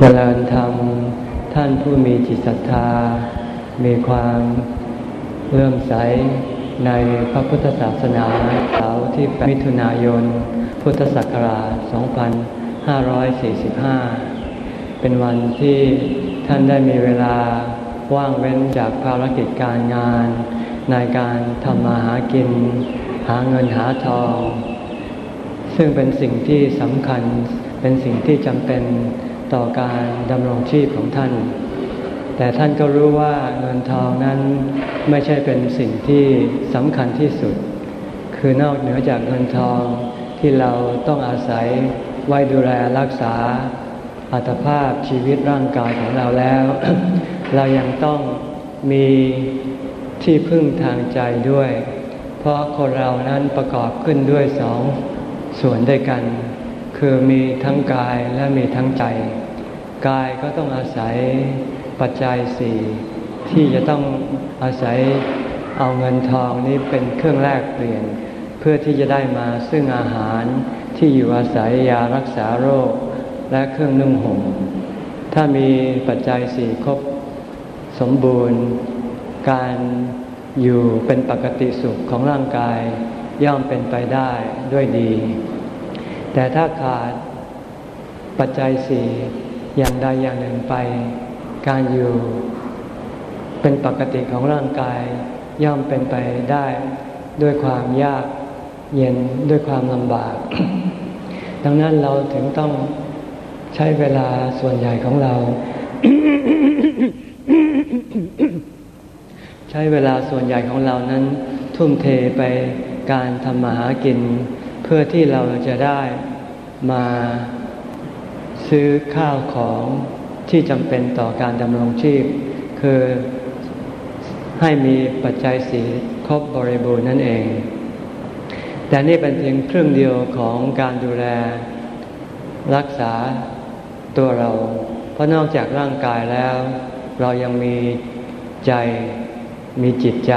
เจริญธรรม ท่านผู้มีจิตศรัทธา มีความเริ่มใสในพระพุทธศาสนาเสาร์ที่8มิถุนายน พุทธศักราช 2545 เป็นวันที่ท่านได้มีเวลาว่างเว้นจากภารกิจการงาน ในการทำมาหากิน หาเงินหาทอง ซึ่งเป็นสิ่งที่สำคัญเป็นสิ่งที่จำเป็น ต่อการดำรงชีพของท่าน แต่ท่านก็รู้ว่าเงินทองนั้นไม่ใช่เป็นสิ่งที่สำคัญที่สุด คือนอกเหนือจากเงินทองที่เราต้องอาศัยไว้ดูแลรักษาอัตภาพชีวิตร่างกายของเราแล้ว เรายังต้องมีที่พึ่งทางใจด้วย เพราะคนเรานั้นประกอบขึ้นด้วยสองส่วนด้วยกัน คือมีทั้งกายและมีทั้งใจ กายก็ต้องอาศัยปัจจัยสี่ที่จะต้องอาศัยเอาเงินทองนี้เป็นเครื่องแลกเปลี่ยน เพื่อที่จะได้มาซึ่งอาหารที่อยู่อาศัยยารักษาโรคและเครื่องนุ่งห่มถ้ามีปัจจัยสี่ครบสมบูรณ์ การอยู่เป็นปกติสุขของร่างกายย่อมเป็นไปได้ด้วยดี แต่ถ้าขาดปัจจัยสี่อย่างใดอย่างหนึ่งไป การอยู่ เป็นปกติของร่างกาย ย่อมเป็นไปได้ด้วยความยากเย็นด้วยความลำบาก ดังนั้นเราถึงต้องใช้เวลาส่วนใหญ่ของเรา ใช้เวลาส่วนใหญ่ของเรานั้น ทุ่มเทไปการทำมาหากิน เพื่อที่เราจะได้มาซื้อข้าวของที่จำเป็นต่อการดำรงชีพ คือให้มีปัจจัยสีครบบริบูรณ์นั่นเอง แต่นี่เป็นเพียงครึ่งเดียวของการดูแล รักษาตัวเรา เพราะนอกจากร่างกายแล้ว เรายังมีใจมีจิตใจ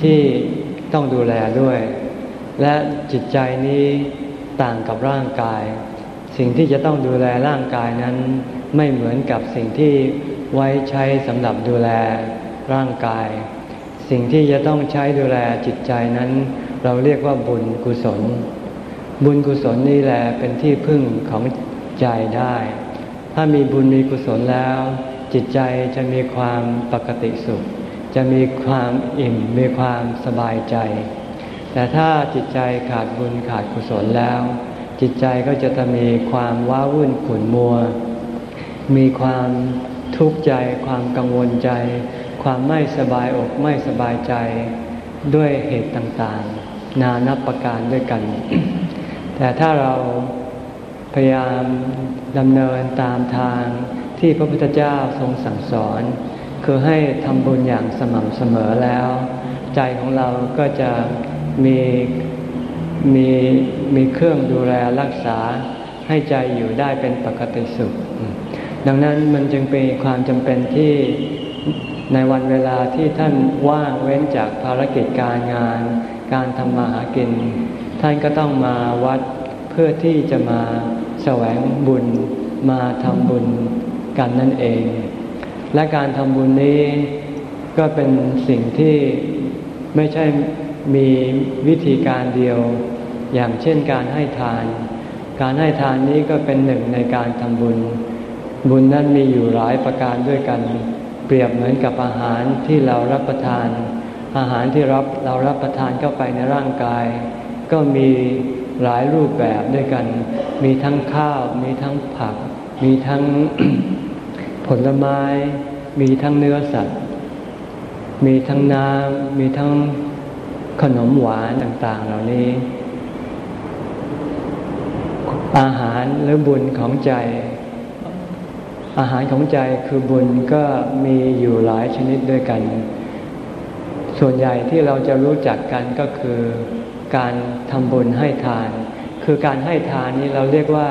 ที่ต้องดูแลด้วย และจิตใจนี้ต่างกับร่างกาย สิ่งที่จะต้องดูแลร่างกายนั้น ไม่เหมือนกับสิ่งที่ไว้ใช้สำหรับดูแลร่างกาย สิ่งที่จะต้องใช้ดูแลจิตใจนั้น เราเรียกว่าบุญกุศล บุญกุศลนี่แหละเป็นที่พึ่งของใจได้ ถ้ามีบุญมีกุศลแล้ว จิตใจจะมีความปกติสุข จะมีความอิ่มมีความสบายใจ แต่ถ้าจิตใจขาดบุญขาดกุศลแล้ว จิตใจก็จะจะมีความว้าวุ่นขุ่นมัว มีความทุกข์ใจ ความกังวลใจ ความไม่สบายอกไม่สบายใจด้วยเหตุต่างๆ นานับประการด้วยกัน แต่ถ้าเราพยายามดำเนินตามทางที่พระพุทธเจ้าทรงสั่งสอน คือให้ทำบุญอย่างสม่ำเสมอแล้ว ใจของเราก็จะ มีมีมีเครื่องดูแลรักษาให้ใจอยู่ได้เป็นปกติสุข ดังนั้นมันจึงเป็นความจำเป็นที่ในวันเวลาที่ท่านว่างเว้นจากภารกิจการงาน การทำมาหากิน ท่านก็ต้องมาวัดเพื่อที่จะมาแสวงบุญมาทำบุญกันนั่นเอง และการทำบุญนี้ก็เป็นสิ่งที่ไม่ใช่ มีวิธีการเดียว อย่างเช่นการให้ทาน การให้ทานนี้ก็เป็นหนึ่งในการทำบุญ บุญนั้นมีอยู่หลายประการด้วยกัน เปรียบเหมือนกับอาหารที่เรารับประทาน อาหารที่รับเรารับประทานเข้าไปในร่างกาย ก็มีหลายรูปแบบด้วยกัน มีทั้งข้าว มีทั้งผัก มีทั้งผลไม้ มีทั้งเนื้อสัตว์ มีทั้งน้ำมีทั้ง ขนมหวานต่าง ๆ เหล่านี้ อาหารหรือบุญของใจ อาหารของใจคือบุญก็มีอยู่หลายชนิดด้วยกัน ส่วนใหญ่ที่เราจะรู้จักกันก็คือการทำบุญให้ทาน คือการให้ทานนี้เราเรียกว่า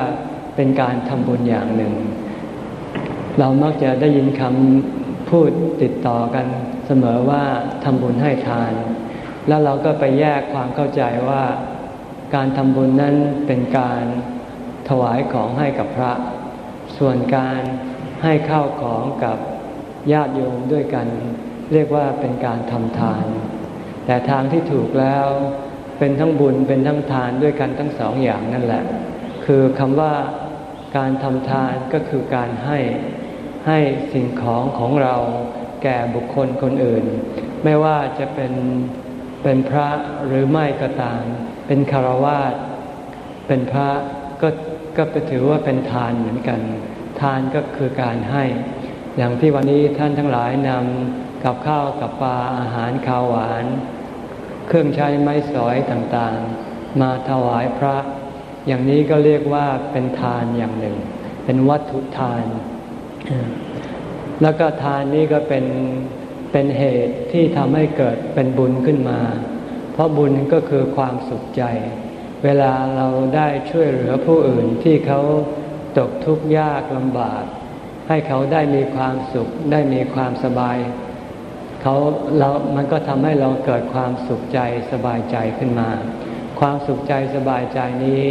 เป็นการทำบุญอย่างหนึ่ง เรามักจะได้ยินคำพูดติดต่อกันเสมอว่าทำบุญให้ทาน แล้วเราก็ไปแยกความเข้าใจว่า การทำบุญนั้นเป็นการถวายของให้กับพระ ส่วนการให้ข้าวของกับญาติโยมด้วยกัน เรียกว่าเป็นการทำทาน แต่ทางที่ถูกแล้วเป็นทั้งบุญเป็นทั้งทานด้วยกันทั้งสองอย่างนั่นแหละ คือคำว่าการทำทานก็คือการให้ให้สิ่งของของเราแก่บุคคลคนอื่น ไม่ว่าจะเป็น เป็นพระหรือไม่ก็ตาม เป็นคารวาสเป็นพระก็ก็ไปถือว่าเป็นทานเหมือนกัน ทานก็คือการให้ อย่างที่วันนี้ท่านทั้งหลายนำกับข้าวกับปลาอาหารข้าวหวาน เครื่องใช้ไม้สอยต่างๆ มาถวายพระ อย่างนี้ก็เรียกว่าเป็นทานอย่างหนึ่ง เป็นวัตถุทาน แล้วก็ทานนี้ก็เป็น เป็นเหตุที่ทำให้เกิดเป็นบุญขึ้นมา เพราะบุญก็คือความสุขใจ เวลาเราได้ช่วยเหลือผู้อื่นที่เขาตกทุกข์ยากลำบาก ให้เขาได้มีความสุขได้มีความสบายเขาเรา มันก็ทำให้เราเกิดความสุขใจสบายใจขึ้นมา ความสุขใจสบายใจนี้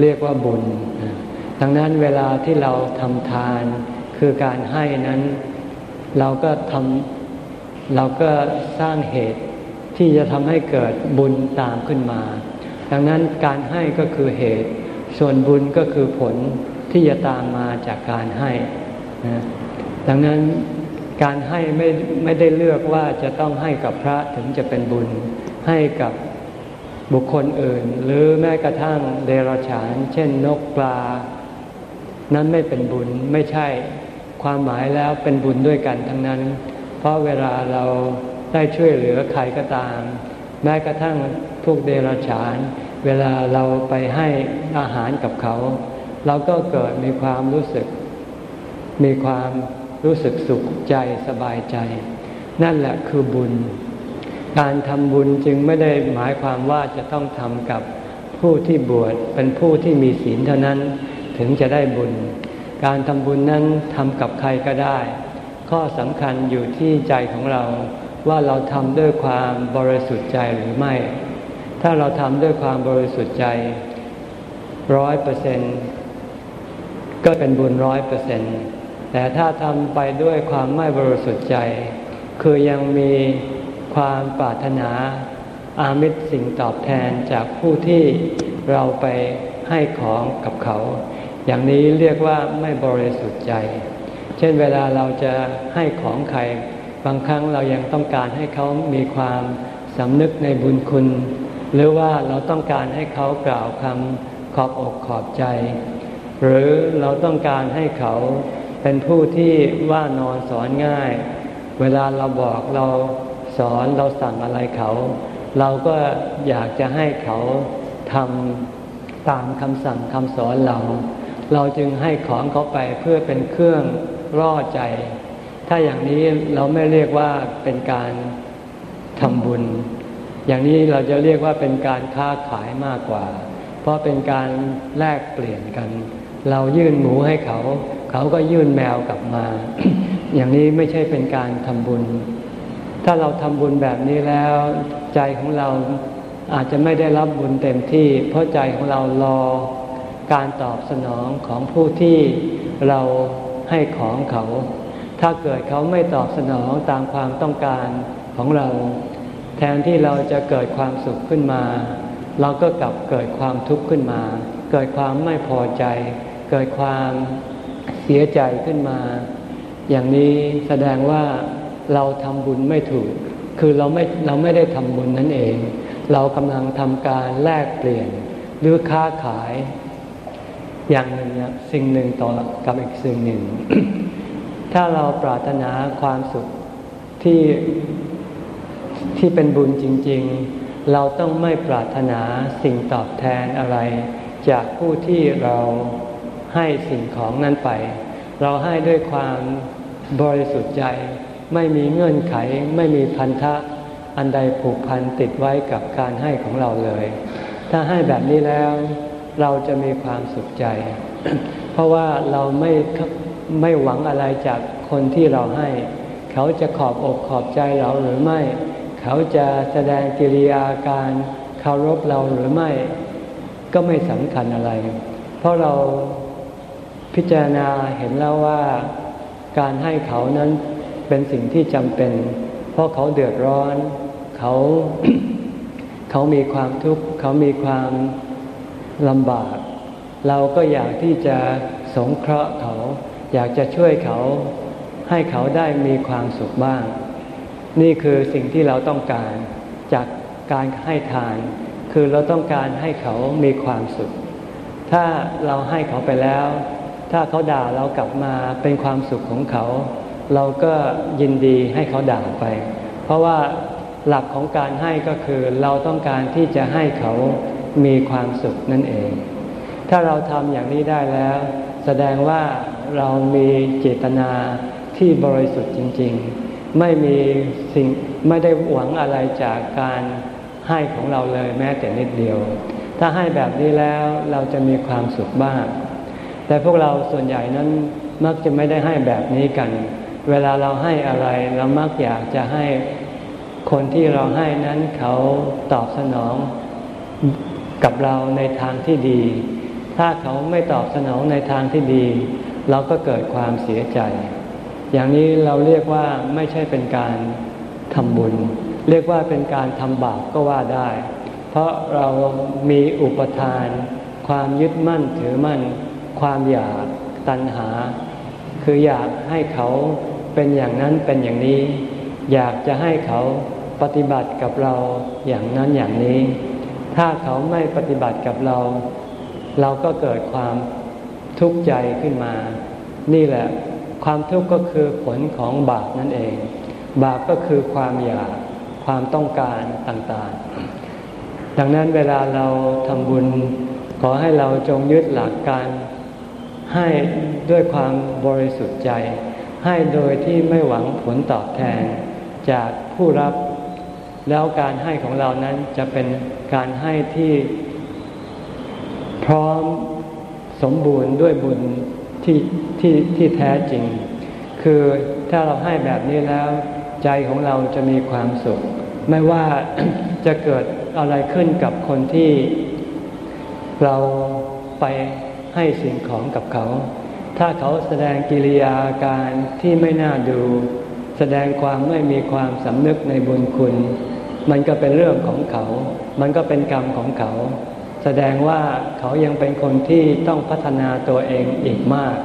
เรียกว่าบุญ ดังนั้นเวลาที่เราทำทานคือการให้นั้น เราก็ทำ เราก็สร้างเหตุที่จะทำให้เกิดบุญตามขึ้นมา ดังนั้นการให้ก็คือเหตุ ส่วนบุญก็คือผลที่จะตามมาจากการให้นะดังนั้นการให้ไม่ไม่ได้เลือกว่าจะต้องให้กับพระถึงจะเป็นบุญ ให้กับบุคคลอื่น หรือแม้กระทั่งเดรัจฉาน เช่นนกปลา นั้นไม่เป็นบุญไม่ใช่ความหมายแล้วเป็นบุญด้วยกันทั้งนั้น เพราะเวลาเราได้ช่วยเหลือใครก็ตาม แม้กระทั่งพวกเดรัจฉาน เวลาเราไปให้อาหารกับเขา เราก็เกิดมีความรู้สึก มีความรู้สึกสุขใจสบายใจ นั่นแหละคือบุญ การทำบุญจึงไม่ได้หมายความว่าจะต้องทำกับผู้ที่บวชเป็นผู้ที่มีศีลเท่านั้นถึงจะได้บุญ การทำบุญนั้นทำกับใครก็ได้ ข้อสำคัญอยู่ที่ใจของเราว่าเราทำด้วยความบริสุทธิ์ใจหรือไม่ ถ้าเราทำด้วยความบริสุทธิ์ใจร้อยเปอร์เซ็นก็เป็นบุญร้อยเปอร์เซ็นแต่ถ้าทำไปด้วยความไม่บริสุทธิ์ใจ คือยังมีความปรารถนาอามิตรสิ่งตอบแทนจากผู้ที่เราไปให้ของกับเขา อย่างนี้เรียกว่าไม่บริสุทธิ์ใจ เช่นเวลาเราจะให้ของใคร บางครั้งเรายังต้องการให้เขามีความสำนึกในบุญคุณ หรือว่าเราต้องการให้เขากล่าวคำขอบอกขอบใจ หรือเราต้องการให้เขาเป็นผู้ที่ว่านอนสอนง่าย เวลาเราบอกเราสอนเราสั่งอะไรเขา เราก็อยากจะให้เขาทำตามคำสั่งคำสอนเรา เราจึงให้ของเขาไปเพื่อเป็นเครื่อง ร่อใจ ถ้าอย่างนี้เราไม่เรียกว่าเป็นการทำบุญ อย่างนี้เราจะเรียกว่าเป็นการค้าขายมากกว่า เพราะเป็นการแลกเปลี่ยนกัน เรายื่นหมูให้เขา เขาก็ยื่นแมวกลับมา อย่างนี้ไม่ใช่เป็นการทำบุญ ถ้าเราทำบุญแบบนี้แล้วใจของเราอาจจะไม่ได้รับบุญเต็มที่ เพราะใจของเรารอการตอบสนองของผู้ที่เรา ให้ของเขา ถ้าเกิดเขาไม่ตอบสนองตามความต้องการของเรา แทนที่เราจะเกิดความสุขขึ้นมา เราก็กลับเกิดความทุกข์ขึ้นมา เกิดความไม่พอใจ เกิดความเสียใจขึ้นมา อย่างนี้แสดงว่าเราทำบุญไม่ถูก คือเราไม่เราไม่ได้ทำบุญนั่นเอง เรากำลังทำการแลกเปลี่ยนหรือค้าขาย อย่างหนึ่งสิ่งหนึ่งต่อกับอีกสิ่งหนึ่ง ถ้าเราปรารถนาความสุขที่ที่เป็นบุญจริง ๆ เราต้องไม่ปรารถนาสิ่งตอบแทนอะไร จากผู้ที่เราให้สิ่งของนั้นไป เราให้ด้วยความบริสุทธิ์ใจ ไม่มีเงื่อนไข ไม่มีพันธะอันใดผูกพันติดไว้กับการให้ของเราเลย ถ้าให้แบบนี้แล้ว เราจะมีความสุขใจ เพราะว่าเราไม่ไม่หวังอะไรจากคนที่เราให้ เขาจะขอบอกขอบใจเราหรือไม่ เขาจะแสดงกิริยาการเคารพเราหรือไม่ ก็ไม่สำคัญอะไร เพราะเราพิจารณาเห็นแล้วว่าการให้เขานั้นเป็นสิ่งที่จำเป็น เพราะเขาเดือดร้อน เขาเขามีความทุกข์เขามีความ ลำบาก เราก็อยากที่จะสงเคราะห์เขา อยากจะช่วยเขา ให้เขาได้มีความสุขบ้าง นี่คือสิ่งที่เราต้องการจากการให้ทาน คือเราต้องการให้เขามีความสุข ถ้าเราให้เขาไปแล้ว ถ้าเขาด่าเรากลับมาเป็นความสุขของเขา เราก็ยินดีให้เขาด่าไป เพราะว่าหลักของการให้ก็คือเราต้องการที่จะให้เขา มีความสุขนั่นเอง ถ้าเราทำอย่างนี้ได้แล้ว แสดงว่าเรามีเจตนาที่บริสุทธิ์จริง ๆ ไม่มีสิ่งไม่ได้หวังอะไรจากการให้ของเราเลยแม้แต่นิดเดียว ถ้าให้แบบนี้แล้วเราจะมีความสุขบ้าง แต่พวกเราส่วนใหญ่นั้นมักจะไม่ได้ให้แบบนี้กัน เวลาเราให้อะไรเรามักอยากจะให้คนที่เราให้นั้นเขาตอบสนอง กับเราในทางที่ดี ถ้าเขาไม่ตอบสนองในทางที่ดี เราก็เกิดความเสียใจ อย่างนี้เราเรียกว่าไม่ใช่เป็นการทำบุญ เรียกว่าเป็นการทำบาปก็ว่าได้ เพราะเรามีอุปทาน ความยึดมั่นถือมั่น ความอยากตัณหา คืออยากให้เขาเป็นอย่างนั้นเป็นอย่างนี้ อยากจะให้เขาปฏิบัติกับเราอย่างนั้นอย่างนี้ ถ้าเขาไม่ปฏิบัติกับเรา เราก็เกิดความทุกข์ใจขึ้นมา นี่แหละ ความทุกข์ก็คือผลของบาปนั่นเอง บาปก็คือความอยากความต้องการต่างๆ ดังนั้นเวลาเราทำบุญ ขอให้เราจงยึดหลักการให้ด้วยความบริสุทธิ์ใจ ให้โดยที่ไม่หวังผลตอบแทนจากผู้รับ แล้วการให้ของเรานั้นจะเป็นการให้ที่พร้อมสมบูรณ์ด้วยบุญที่ที่ที่แท้จริง คือถ้าเราให้แบบนี้แล้วใจของเราจะมีความสุข ไม่ว่าจะเกิดอะไรขึ้นกับคนที่เราไปให้สิ่งของกับเขา ถ้าเขาแสดงกิริยาการที่ไม่น่าดู แสดงความไม่มีความสำนึกในบุญคุณ มันก็เป็นเรื่องของเขา มันก็เป็นกรรมของเขา แสดงว่าเขายังเป็นคนที่ต้องพัฒนาตัวเองอีกมาก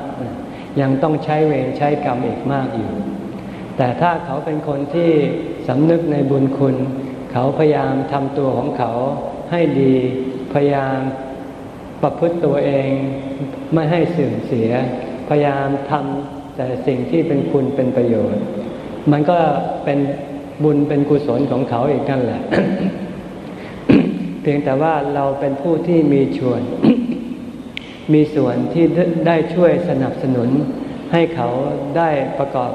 ยังต้องใช้เวรใช้กรรมอีกมากอยู่ แต่ถ้าเขาเป็นคนที่สำนึกในบุญคุณ เขาพยายามทำตัวของเขาให้ดี พยายามประพฤติตัวเองไม่ให้เสื่อมเสีย พยายามทำแต่สิ่งที่เป็นคุณเป็นประโยชน์ มันก็เป็น บุญเป็นกุศลของเขาเอีกนั่นแหละ เพียงแต่ว่าเราเป็นผู้ที่มีชวน มีส่วนที่ได้ช่วยสนับสนุน ให้เขาได้ประกอบ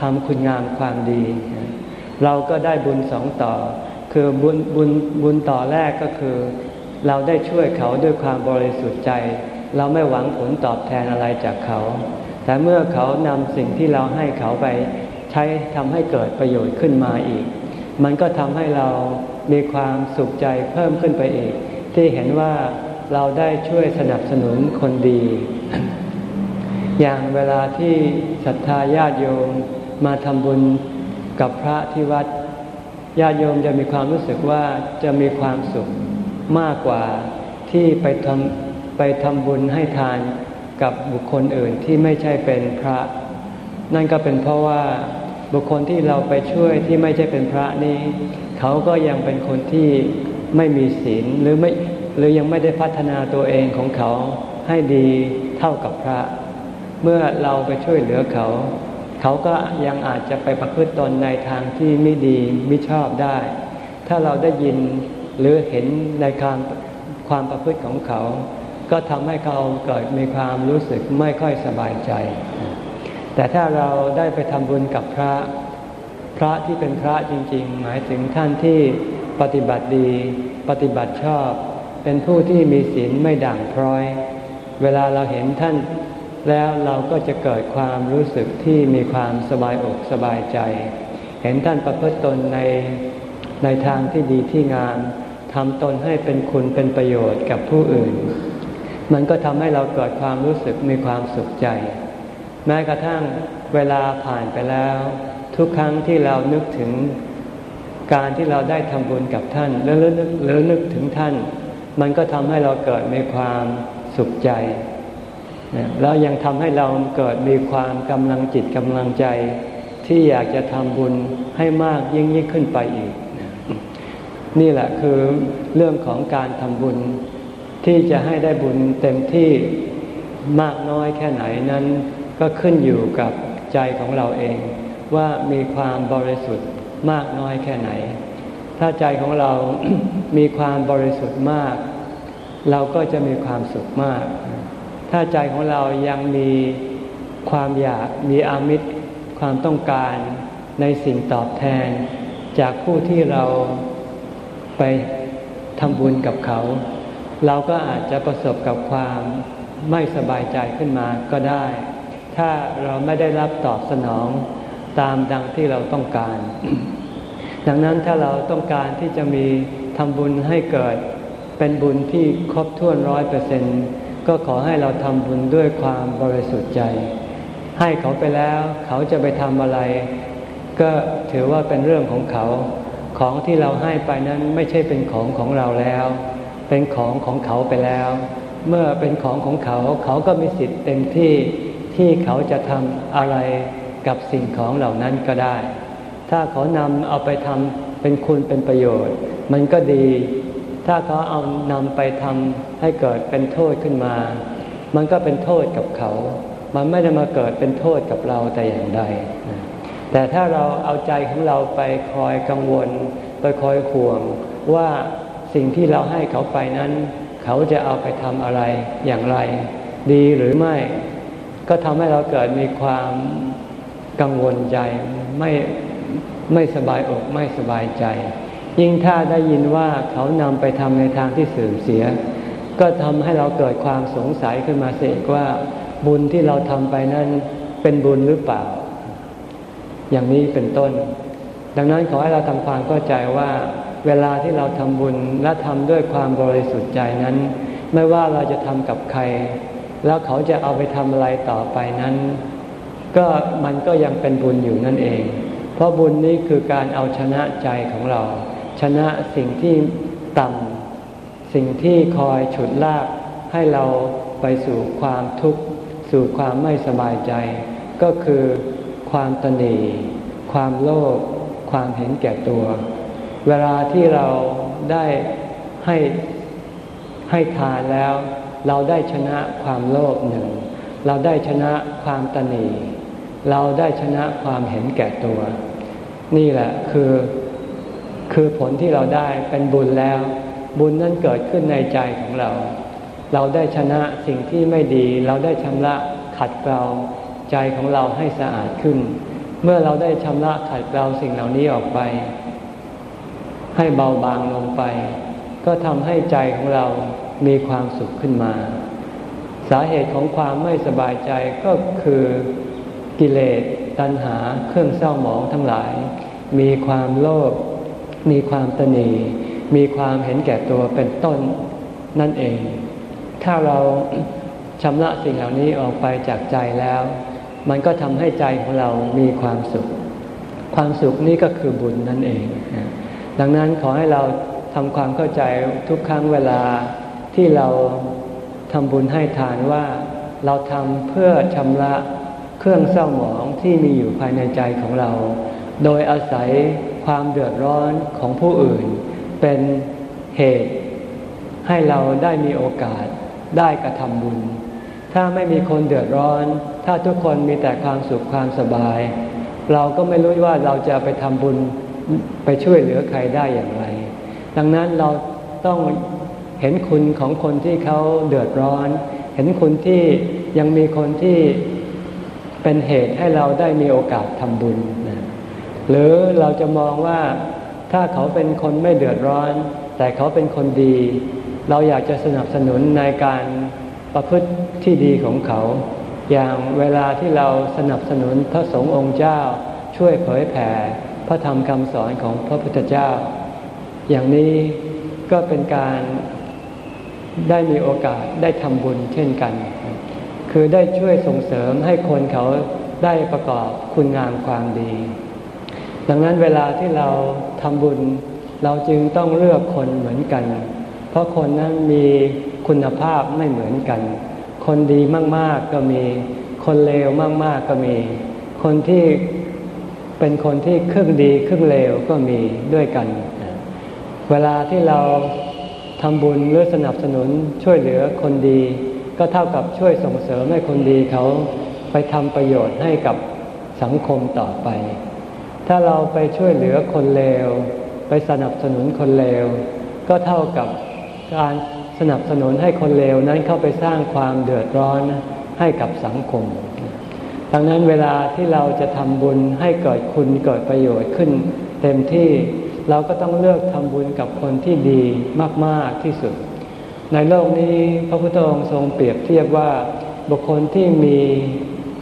ทำคุณงามความดี เราก็ได้บุญสองต่อ คือบุญบุญบุญต่อแรกก็คือ เราได้ช่วยเขาด้วยความบริสุทธิ์ใจ เราไม่หวังผลตอบแทนอะไรจากเขา แต่เมื่อเขานำสิ่งที่เราให้เขาไป ใช้ทำให้เกิดประโยชน์ขึ้นมาอีก มันก็ทำให้เรามีความสุขใจเพิ่มขึ้นไปอีก ที่เห็นว่าเราได้ช่วยสนับสนุนคนดี อย่างเวลาที่ศรัทธาญาติโยมมาทำบุญกับพระที่วัดญาติโยมจะมีความรู้สึกว่าจะมีความสุขมากกว่าที่ไปทำไปทำบุญให้ทานกับบุคคลอื่นที่ไม่ใช่เป็นพระ นั่นก็เป็นเพราะว่า บุคคลที่เราไปช่วยที่ไม่ใช่เป็นพระนี้ เขาก็ยังเป็นคนที่ไม่มีศีลหรือไม่หรือยังไม่ได้พัฒนาตัวเองของเขาให้ดีเท่ากับพระ เมื่อเราไปช่วยเหลือเขา เขาก็ยังอาจจะไปประพฤติตนในทางที่ไม่ดีไม่ชอบได้ ถ้าเราได้ยินหรือเห็นในการความประพฤติของเขา ก็ทำให้เขาเกิดมีความรู้สึกไม่ค่อยสบายใจ แต่ถ้าเราได้ไปทำบุญกับพระ พระที่เป็นพระจริง ๆ หมายถึงท่านที่ปฏิบัติดี ปฏิบัติชอบ เป็นผู้ที่มีศีลไม่ด่างพร้อย เวลาเราเห็นท่าน แล้วเราก็จะเกิดความรู้สึกที่มีความสบายอกสบายใจ เห็นท่านประพฤติตนในในทางที่ดีที่งามทำตนให้เป็นคุณเป็นประโยชน์กับผู้อื่น มันก็ทำให้เราเกิดความรู้สึกมีความสุขใจ แม้กระทั่งเวลาผ่านไปแล้ว ทุกครั้งที่เรานึกถึงการที่เราได้ทำบุญกับท่านหรือนึกหรือนึกถึงท่าน มันก็ทำให้เราเกิดมีความสุขใจ แล้วยังทำให้เราเกิดมีความกำลังจิตกำลังใจ ที่อยากจะทำบุญให้มากยิ่งยิ่งขึ้นไปอีก นี่แหละคือเรื่องของการทำบุญ ที่จะให้ได้บุญเต็มที่มากน้อยแค่ไหนนั้น ก็ขึ้นอยู่กับใจของเราเอง ว่ามีความบริสุทธิ์มากน้อยแค่ไหน ถ้าใจของเรามีความบริสุทธิ์มาก เราก็จะมีความสุขมาก ถ้าใจของเรายังมีความอยากมีอามิตร ความต้องการในสิ่งตอบแทน จากผู้ที่เราไปทำบุญกับเขา เราก็อาจจะประสบกับความไม่สบายใจขึ้นมาก็ได้ ถ้าเราไม่ได้รับตอบสนองตามดังที่เราต้องการ ดังนั้นถ้าเราต้องการที่จะมีทำบุญให้เกิด เป็นบุญที่ครบถ้วนร้อยเปอร์เซ็นก็ขอให้เราทำบุญด้วยความบริสุทธิ์ใจ ให้เขาไปแล้วเขาจะไปทำอะไร ก็ถือว่าเป็นเรื่องของเขา ของที่เราให้ไปนั้นไม่ใช่เป็นของของเราแล้ว เป็นของของเขาไปแล้ว เมื่อเป็นของของเขาเขาก็มีสิทธิ์เต็มที่ ที่เขาจะทำอะไรกับสิ่งของเหล่านั้นก็ได้ ถ้าเขานำเอาไปทำเป็นคุณเป็นประโยชน์ มันก็ดี ถ้าเขาเอานำไปทำให้เกิดเป็นโทษขึ้นมา มันก็เป็นโทษกับเขา มันไม่ได้มาเกิดเป็นโทษกับเราแต่อย่างใด แต่ถ้าเราเอาใจของเราไปคอยกังวล ไปคอยห่วงว่าสิ่งที่เราให้เขาไปนั้น เขาจะเอาไปทำอะไรอย่างไร ดีหรือไม่ ก็ทำให้เราเกิดมีความกังวลใจไม่ไม่สบายอกไม่สบายใจ ยิ่งถ้าได้ยินว่าเขานำไปทำในทางที่เสื่อมเสีย ก็ทำให้เราเกิดความสงสัยขึ้นมาเสียว่าบุญที่เราทำไปนั้นเป็นบุญหรือเปล่า อย่างนี้เป็นต้น ดังนั้นขอให้เราทำความเข้าใจว่า เวลาที่เราทำบุญและทำด้วยความบริสุทธิ์ใจนั้น ไม่ว่าเราจะทำกับใคร แล้วเขาจะเอาไปทำอะไรต่อไปนั้น ก็มันก็ยังเป็นบุญอยู่นั่นเอง เพราะบุญนี้คือการเอาชนะใจของเรา ชนะสิ่งที่ต่ำสิ่งที่คอยฉุดลากให้เราไปสู่ความทุกข์ สู่ความไม่สบายใจ ก็คือความตนีความโลภความเห็นแก่ตัว เวลาที่เราได้ให้ให้ทานแล้ว เราได้ชนะความโลภหนึ่ง เราได้ชนะความตนีเราได้ชนะความเห็นแก่ตัว นี่แหละคือ คือผลที่เราได้เป็นบุญแล้ว บุญนั้นเกิดขึ้นในใจของเรา เราได้ชนะสิ่งที่ไม่ดี เราได้ชำระขัดเกลาใจของเราให้สะอาดขึ้น เมื่อเราได้ชำระขัดเกลาสิ่งเหล่านี้ออกไป ให้เบาบางลงไป ก็ทำให้ใจของเรา มีความสุขขึ้นมา สาเหตุของความไม่สบายใจก็คือกิเลสตัณหาเครื่องเศร้าหมองทั้งหลาย มีความโลภมีความตนีมีความเห็นแก่ตัวเป็นต้นนั่นเอง ถ้าเราชำระสิ่งเหล่านี้ออกไปจากใจแล้ว มันก็ทำให้ใจของเรามีความสุข ความสุขนี้ก็คือบุญนั่นเอง ดังนั้นขอให้เราทำความเข้าใจทุกครั้งเวลา ที่เราทำบุญให้ทานว่าเราทำเพื่อชำระเครื่องเศร้าหมองที่มีอยู่ภายในใจของเรา โดยอาศัยความเดือดร้อนของผู้อื่น เป็นเหตุ ให้เราได้มีโอกาสได้กระทำบุญ ถ้าไม่มีคนเดือดร้อน ถ้าทุกคนมีแต่ความสุขความสบาย เราก็ไม่รู้ว่าเราจะไปทำบุญไปช่วยเหลือใครได้อย่างไร ดังนั้นเราต้อง เห็นคุณของคนที่เขาเดือดร้อน เห็นคุณที่ยังมีคนที่เป็นเหตุให้เราได้มีโอกาสทำบุญนะหรือเราจะมองว่าถ้าเขาเป็นคนไม่เดือดร้อน แต่เขาเป็นคนดี เราอยากจะสนับสนุนในการประพฤติที่ดีของเขา อย่างเวลาที่เราสนับสนุนพระสงฆ์องค์เจ้า ช่วยเผยแผ่พระธรรมคำสอนของพระพุทธเจ้า อย่างนี้ก็เป็นการ ได้มีโอกาสได้ทำบุญเช่นกัน คือได้ช่วยส่งเสริมให้คนเขาได้ประกอบคุณงามความดี ดังนั้นเวลาที่เราทำบุญเราจึงต้องเลือกคนเหมือนกัน เพราะคนนั้นมีคุณภาพไม่เหมือนกัน คนดีมาก ๆ ก็มี คนเลวมาก ๆ ก็มี คนที่เป็นคนที่ครึ่งดีครึ่งเลวก็มีด้วยกัน เวลาที่เรา ทำบุญหรือสนับสนุนช่วยเหลือคนดี ก็เท่ากับช่วยส่งเสริมให้คนดีเขาไปทำประโยชน์ให้กับสังคมต่อไป ถ้าเราไปช่วยเหลือคนเลว ไปสนับสนุนคนเลว ก็เท่ากับการสนับสนุนให้คนเลวนั้นเข้าไปสร้างความเดือดร้อนให้กับสังคม ดังนั้นเวลาที่เราจะทำบุญให้เกิดคุณเกิดประโยชน์ขึ้น เต็มที่ เราก็ต้องเลือกทำบุญกับคนที่ดีมาก ๆ ที่สุด ในโลกนี้พระพุทธองค์ทรงเปรียบเทียบว่าบุคคลที่มี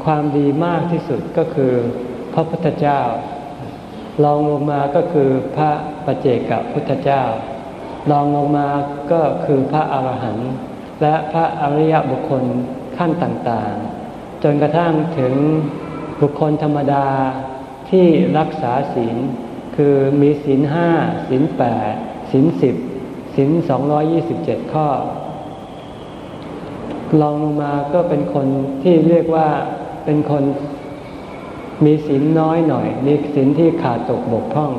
ความดีมากที่สุดก็คือพระพุทธเจ้าลองลงมาก็คือพระปัจเจกพุทธเจ้าลองลงมาก็คือพระอรหันต์และพระอริยบุคคลขั้นต่างๆ จนกระทั่งถึงบุคคลธรรมดาที่รักษาศีล คือมีศีลห้าศีลแปดศีลสิบศีลสองร้อยี่สิบเจ็ดข้อลองลงมาก็เป็นคนที่เรียกว่าเป็นคนมีศีลน้อยหน่อย มีศีลที่ขาดตกบกพร่อง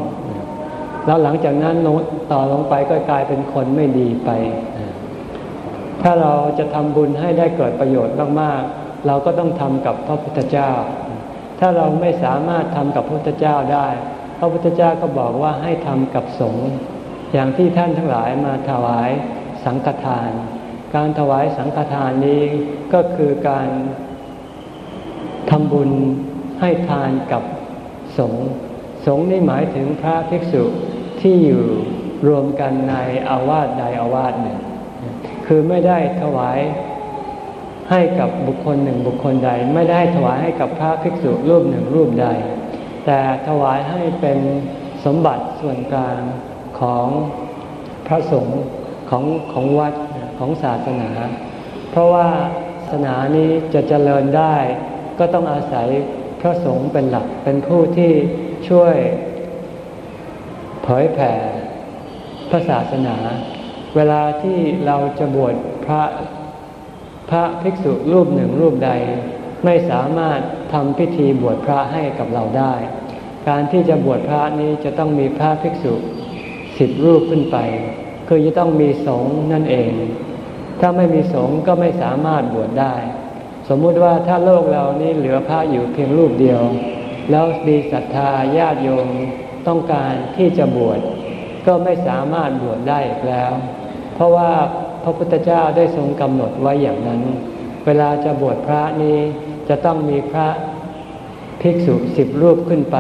แล้วหลังจากนั้นลงต่อลงไปก็กลายเป็นคนไม่ดีไป ถ้าเราจะทำบุญให้ได้เกิดประโยชน์มากๆ เราก็ต้องทำกับพระพุทธเจ้า ถ้าเราไม่สามารถทำกับพระพุทธเจ้าได้ ระพุทธเจ้าก็บอกว่าให้ทำกับสงฆ์อย่างที่ท่านทั้งหลายมาถวายสังฆทาน การถวายสังฆทานนี้ก็คือการทำบุญให้ทานกับสงฆ์สงฆ์นี่หมายถึงพระภิกษุที่อยู่รวมกันในอาวาสใดอาวาสหนึ่ง คือไม่ได้ถวายให้กับบุคคลหนึ่งบุคคลใด ไม่ได้ถวายให้กับพระภิกษุรูปหนึ่งรูปใด แต่ถวายให้เป็นสมบัติส่วนกลางของพระสงฆ์ของของวัดของศาสนา เพราะว่าศาสนานี้จะเจริญได้ ก็ต้องอาศัยพระสงฆ์เป็นหลักเป็นผู้ที่ช่วยเผยแผ่พระศาสนา เวลาที่เราจะบวชพระพระภิกษุรูปหนึ่งรูปใด ไม่สามารถ ทำพิธีบวชพระให้กับเราได้ การที่จะบวชพระนี้จะต้องมีพระภิกษุสิบรูปขึ้นไป คือจะต้องมีสงฆ์นั่นเอง ถ้าไม่มีสงฆ์ก็ไม่สามารถบวชได้ สมมุติว่าถ้าโลกเรานี่เหลือพระอยู่เพียงรูปเดียว แล้วมีศรัทธาญาติโยมต้องการที่จะบวชก็ไม่สามารถบวชได้อีกแล้ว เพราะว่าพระพุทธเจ้าได้ทรงกำหนดไว้อย่างนั้น เวลาจะบวชพระนี้ จะต้องมีพระภิกษุสิบรูปขึ้นไป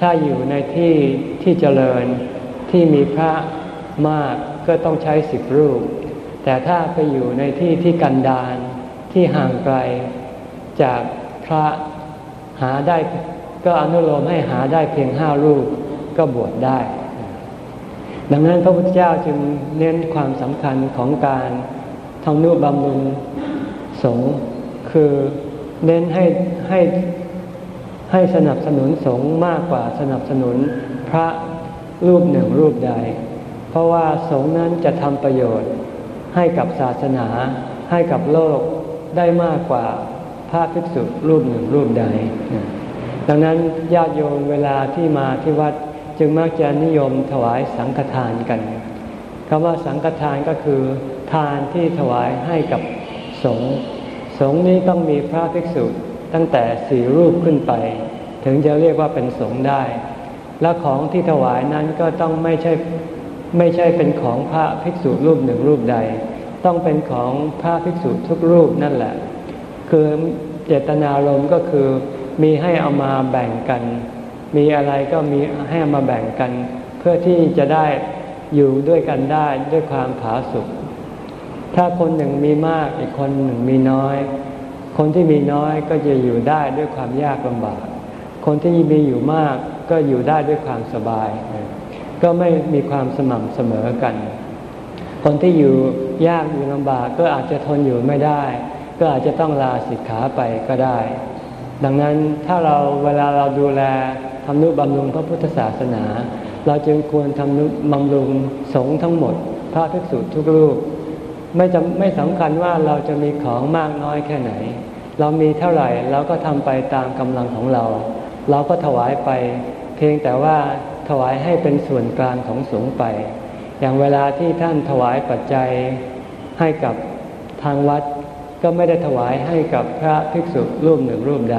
ถ้าอยู่ในที่ที่เจริญที่มีพระมากก็ต้องใช้สิบรูป แต่ถ้าไปอยู่ในที่ที่กันดารที่ห่างไกล จากพระหาได้ก็อนุโลมให้หาได้เพียงห้ารูปก็บวชได้ ดังนั้นพระพุทธเจ้าจึงเน้นความสำคัญของการทำนุบำรุงสงฆ์คือ เน้นให้ให้ให้สนับสนุนสงฆ์มากกว่าสนับสนุนพระรูปหนึ่งรูปใด เพราะว่าสงฆ์นั้นจะทำประโยชน์ให้กับศาสนา ให้กับโลกได้มากกว่าพระภิกษุรูปหนึ่งรูปใด ดังนั้นญาติโยมเวลาที่มาที่วัดจึงมักจะนิยมถวายสังฆทานกันคำว่าสังฆทานก็คือทานที่ถวายให้กับสงฆ์ สงฆ์นี้ต้องมีพระภิกษุตั้งแต่สี่รูปขึ้นไป ถึงจะเรียกว่าเป็นสงฆ์ได้ และของที่ถวายนั้นก็ต้องไม่ใช่ไม่ใช่เป็นของพระภิกษุรูปหนึ่งรูปใด ต้องเป็นของพระภิกษุทุกรูปนั่นแหละ คือเจตนารมณ์ก็คือมีให้เอามาแบ่งกัน มีอะไรก็มีให้เอามาแบ่งกัน เพื่อที่จะได้อยู่ด้วยกันได้ด้วยความผาสุก ถ้าคนหนึ่งมีมากอีกคนหนึ่งมีน้อย คนที่มีน้อยก็จะอยู่ได้ด้วยความยากลำบาก คนที่มีอยู่มากก็อยู่ได้ด้วยความสบาย ก็ไม่มีความสม่ำเสมอกัน คนที่อยู่ยากอยู่ลำบากก็อาจจะทนอยู่ไม่ได้ ก็อาจจะต้องลาสิกขาไปก็ได้ ดังนั้นถ้าเราเวลาเราดูแลทำนุบำรุงพระพุทธศาสนา เราจึงควรทำนุบำรุงสงฆ์ทั้งหมด พระภิกษุทุกรูป ไม่จำไม่สำคัญว่าเราจะมีของมากน้อยแค่ไหน เรามีเท่าไหร่เราก็ทำไปตามกำลังของเรา เราก็ถวายไป เพียงแต่ว่าถวายให้เป็นส่วนกลางของสงฆ์ไป อย่างเวลาที่ท่านถวายปัจจัยให้กับทางวัด ก็ไม่ได้ถวายให้กับพระภิกษุรูปหนึ่งรูปใด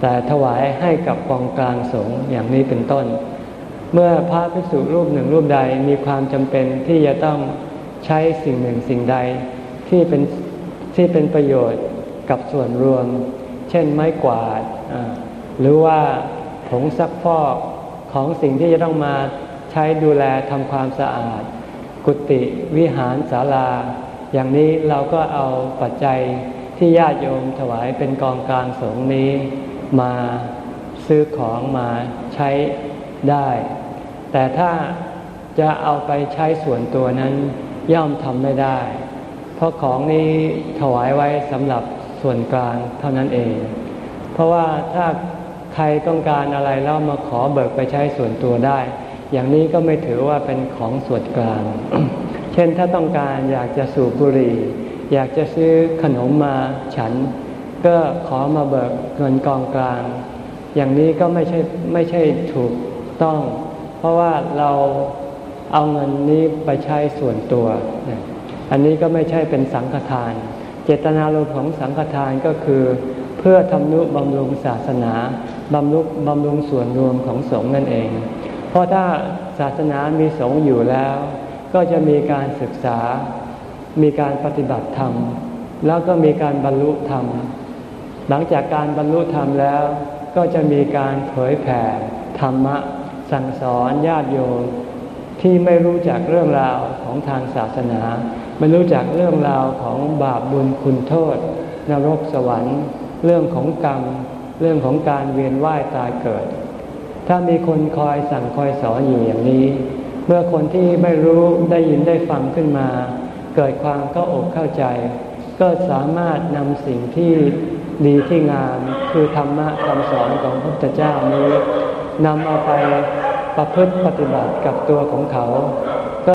แต่ถวายให้กับกองกลางสงฆ์อย่างนี้เป็นต้น เมื่อพระภิกษุรูปหนึ่งรูปใดมีความจำเป็นที่จะต้อง ใช้สิ่งหนึ่งสิ่งใดที่เป็นที่เป็นประโยชน์กับส่วนรวม เช่นไม้กวาด หรือว่าผงซักฟอกของสิ่งที่จะต้องมาใช้ดูแลทำความสะอาด กุฏิวิหารศาลา อย่างนี้เราก็เอาปัจจัยที่ญาติโยมถวายเป็นกองกลางสงนี้มาซื้อของมาใช้ได้ แต่ถ้าจะเอาไปใช้ส่วนตัวนั้น ย่อมทำไม่ได้ เพราะของนี้ถวายไว้สำหรับส่วนกลางเท่านั้นเอง เพราะว่าถ้าใครต้องการอะไรแล้วมาขอเบิกไปใช้ส่วนตัวได้ อย่างนี้ก็ไม่ถือว่าเป็นของส่วนกลาง เช่นถ้าต้องการอยากจะสูบบุหรี่ อยากจะซื้อขนมมาฉัน ก็ขอมาเบิกเงินกองกลาง อย่างนี้ก็ไม่ใช่ไม่ใช่ถูกต้อง เพราะว่าเรา เอาเงินนี้ไปใช้ส่วนตัว อันนี้ก็ไม่ใช่เป็นสังฆทาน เจตนารมณ์ของสังฆทานก็คือ เพื่อทำนุบำรุงศาสนาบำรุงบำรุงส่วนรวมของสงฆ์นั่นเอง เพราะถ้าศาสนามีสงฆ์อยู่แล้ว ก็จะมีการศึกษา มีการปฏิบัติธรรม แล้วก็มีการบรรลุธรรม หลังจากการบรรลุธรรมแล้ว ก็จะมีการเผยแผ่ธรรมะ สั่งสอนญาติโยม ที่ไม่รู้จักเรื่องราวของทางศาสนา ไม่รู้จักเรื่องราวของบาปบุญคุณโทษ นรกสวรรค์ เรื่องของกรรม เรื่องของการเวียนว่ายตายเกิด ถ้ามีคนคอยสั่งคอยสอนอยู่อย่างนี้ เมื่อคนที่ไม่รู้ได้ยินได้ฟังขึ้นมา เกิดความเข้าอกเข้าใจ ก็สามารถนำสิ่งที่ดีที่งามคือธรรมะคำสอนของพระพุทธเจ้านี้นำเอาไป ประพฤติปฏิบัติกับตัวของเขา